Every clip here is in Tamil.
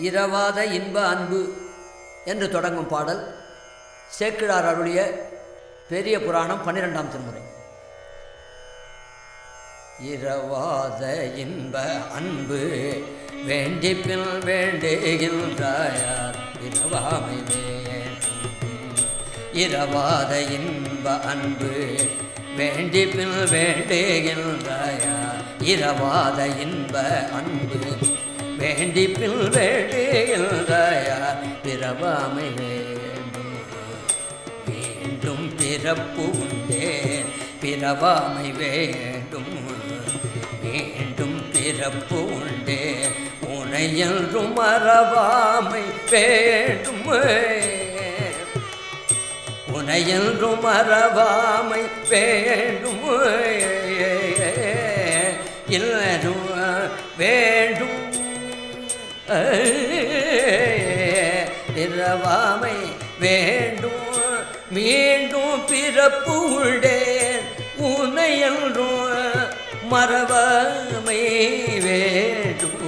இரவாத இன்ப அன்பு என்று தொடங்கும் பாடல் சேக்கிழார் அருளிய பெரிய புராணம் பன்னிரெண்டாம் திருமுறை. இரவாத இன்ப அன்பு வேண்டி பின் வேண்டுகின்றாயார் இரவாமை வேண்டும் இரவாத இன்ப அன்பு வேண்டி பின் வேண்டுகின்றாயார் இரவாத இன்ப அன்பு வேண்டி பின் வேண்டுகின்றாயார் பிறவாமை வேண்டும் பிறப்பு உண்டே. பிறவாமை வேண்டும். வேண்டும் பிறப்பு உண்டே. உனையென்றும் மறவாமை வேண்டும். உனையென்றும் மறவாமை வேண்டும். இல்லனும் வேண்டும் இரவாமை வேண்டும். மீண்டும் பிறப்பு உள்ளேன் உனையன்றும் மறவாமை வேண்டும்.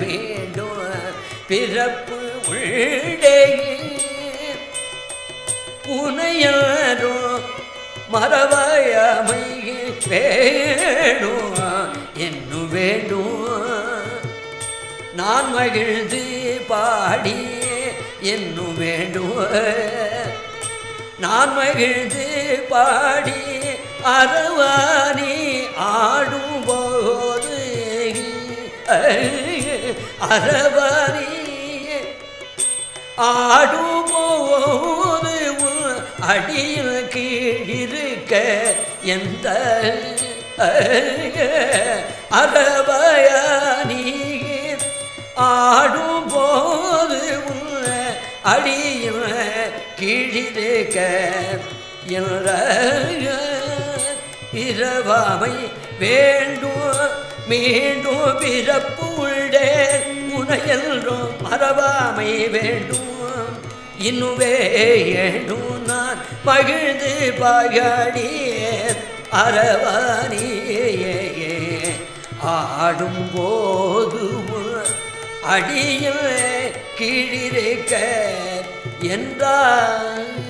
மீண்டும் பிறப்பு உள்ளேன் உனையாரும் மறவாயாமை வேணும் என்னும் வேண்டும். நான் மகிழ்ந்து பாடி என்னும் வேண்டும் நான் மகிழ்ந்து பாடி அறவாணி ஆடும் போது அறவாணி ஆடும்போது உன் அடியில் கீழிருக்க எந்த அரபயானி அடியும் கீழிலேக்க என்ற இரவாமை வேண்டும் மீண்டும் பிறப்பு உள்ளே உனையென்றும் மறவாமை வேண்டும் இன்னும் வேண்டும் நான் மகிழ்ந்து பாகாடியே அரவானியே ஆடும் போது அடியில் கீழிருக்க என்றார்